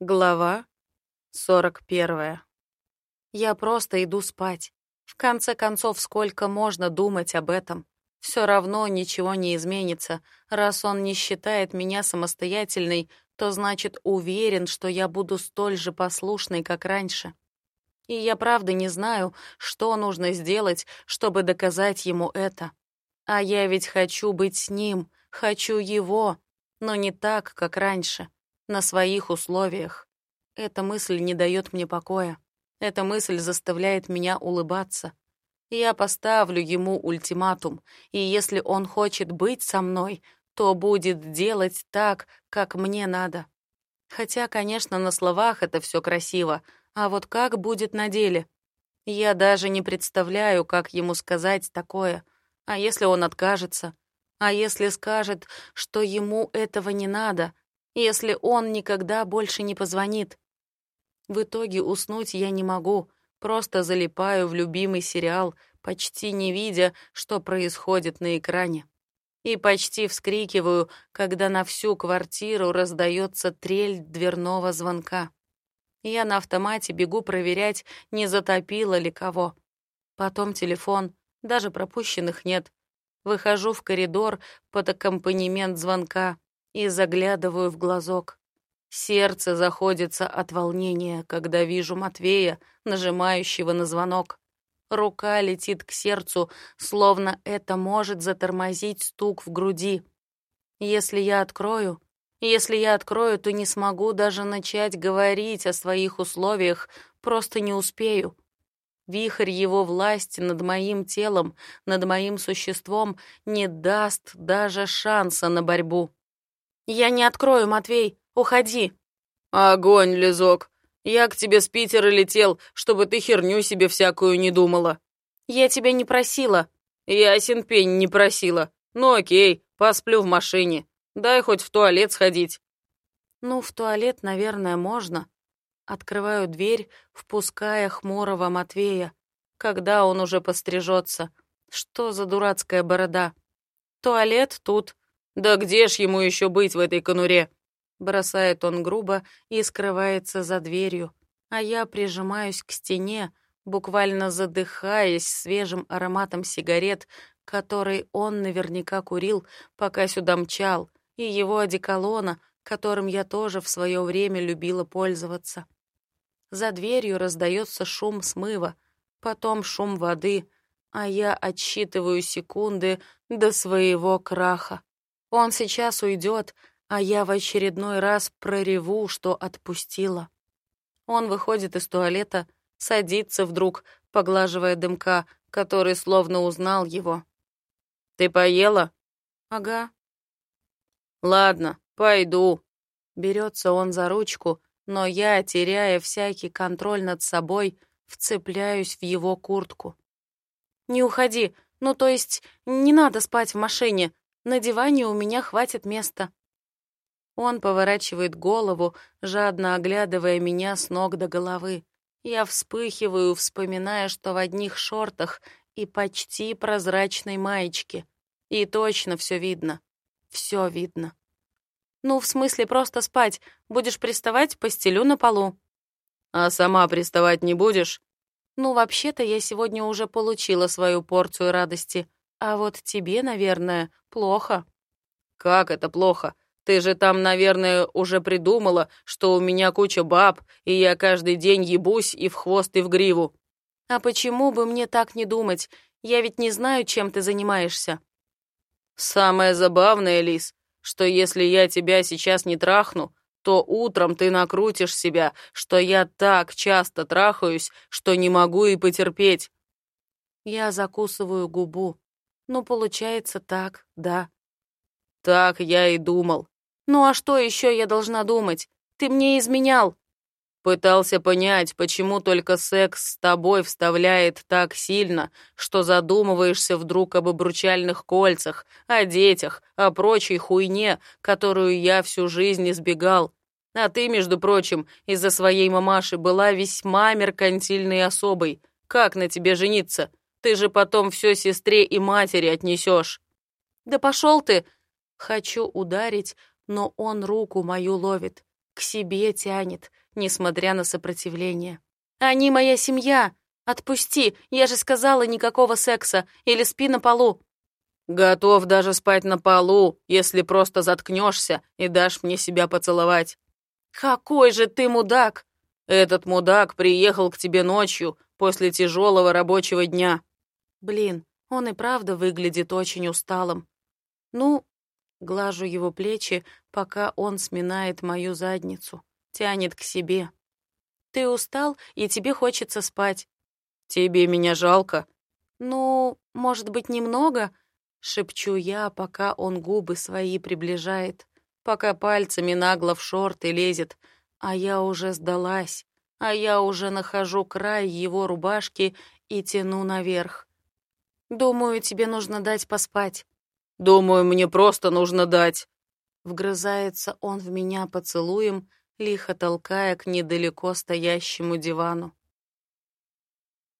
Глава 41. Я просто иду спать. В конце концов, сколько можно думать об этом? Все равно ничего не изменится. Раз он не считает меня самостоятельной, то значит уверен, что я буду столь же послушной, как раньше. И я правда не знаю, что нужно сделать, чтобы доказать ему это. А я ведь хочу быть с ним, хочу его, но не так, как раньше на своих условиях. Эта мысль не дает мне покоя. Эта мысль заставляет меня улыбаться. Я поставлю ему ультиматум, и если он хочет быть со мной, то будет делать так, как мне надо. Хотя, конечно, на словах это все красиво, а вот как будет на деле? Я даже не представляю, как ему сказать такое. А если он откажется? А если скажет, что ему этого не надо, если он никогда больше не позвонит. В итоге уснуть я не могу, просто залипаю в любимый сериал, почти не видя, что происходит на экране. И почти вскрикиваю, когда на всю квартиру раздается трель дверного звонка. Я на автомате бегу проверять, не затопило ли кого. Потом телефон, даже пропущенных нет. Выхожу в коридор под аккомпанемент звонка и заглядываю в глазок. Сердце заходится от волнения, когда вижу Матвея, нажимающего на звонок. Рука летит к сердцу, словно это может затормозить стук в груди. Если я открою, если я открою, то не смогу даже начать говорить о своих условиях, просто не успею. Вихрь его власти над моим телом, над моим существом не даст даже шанса на борьбу. «Я не открою, Матвей. Уходи». «Огонь, Лизок. Я к тебе с Питера летел, чтобы ты херню себе всякую не думала». «Я тебя не просила». «Ясен пень не просила. Ну окей, посплю в машине. Дай хоть в туалет сходить». «Ну, в туалет, наверное, можно». Открываю дверь, впуская хмурого Матвея. Когда он уже пострижется? Что за дурацкая борода? Туалет тут. «Да где ж ему еще быть в этой конуре?» Бросает он грубо и скрывается за дверью, а я прижимаюсь к стене, буквально задыхаясь свежим ароматом сигарет, который он наверняка курил, пока сюда мчал, и его одеколона, которым я тоже в свое время любила пользоваться. За дверью раздается шум смыва, потом шум воды, а я отсчитываю секунды до своего краха. Он сейчас уйдет, а я в очередной раз прореву, что отпустила. Он выходит из туалета, садится вдруг, поглаживая дымка, который словно узнал его. «Ты поела?» «Ага». «Ладно, пойду». Берется он за ручку, но я, теряя всякий контроль над собой, вцепляюсь в его куртку. «Не уходи, ну то есть не надо спать в машине, на диване у меня хватит места. Он поворачивает голову, жадно оглядывая меня с ног до головы. Я вспыхиваю, вспоминая, что в одних шортах и почти прозрачной маечке. И точно все видно. Все видно. Ну, в смысле, просто спать. Будешь приставать, постелю на полу. А сама приставать не будешь? Ну, вообще-то я сегодня уже получила свою порцию радости. А вот тебе, наверное, плохо. Как это плохо? Ты же там, наверное, уже придумала, что у меня куча баб, и я каждый день ебусь и в хвост, и в гриву. А почему бы мне так не думать? Я ведь не знаю, чем ты занимаешься. Самое забавное, Лис, что если я тебя сейчас не трахну, то утром ты накрутишь себя, что я так часто трахаюсь, что не могу и потерпеть. Я закусываю губу. Ну, получается так, да. Так я и думал. Ну а что еще я должна думать? Ты мне изменял. Пытался понять, почему только секс с тобой вставляет так сильно, что задумываешься вдруг об обручальных кольцах, о детях, о прочей хуйне, которую я всю жизнь избегал. А ты, между прочим, из-за своей мамаши была весьма меркантильной особой. Как на тебе жениться? Ты же потом все сестре и матери отнесешь. Да пошел ты! Хочу ударить, но он руку мою ловит. К себе тянет, несмотря на сопротивление. «Они моя семья! Отпусти! Я же сказала, никакого секса! Или спи на полу!» «Готов даже спать на полу, если просто заткнешься и дашь мне себя поцеловать». «Какой же ты мудак!» «Этот мудак приехал к тебе ночью, после тяжелого рабочего дня». «Блин, он и правда выглядит очень усталым. Ну, глажу его плечи, пока он сминает мою задницу, тянет к себе. Ты устал, и тебе хочется спать. Тебе меня жалко? Ну, может быть, немного? Шепчу я, пока он губы свои приближает, пока пальцами нагло в шорты лезет, а я уже сдалась, а я уже нахожу край его рубашки и тяну наверх. Думаю, тебе нужно дать поспать. Думаю, мне просто нужно дать. Вгрызается он в меня поцелуем, лихо толкая к недалеко стоящему дивану.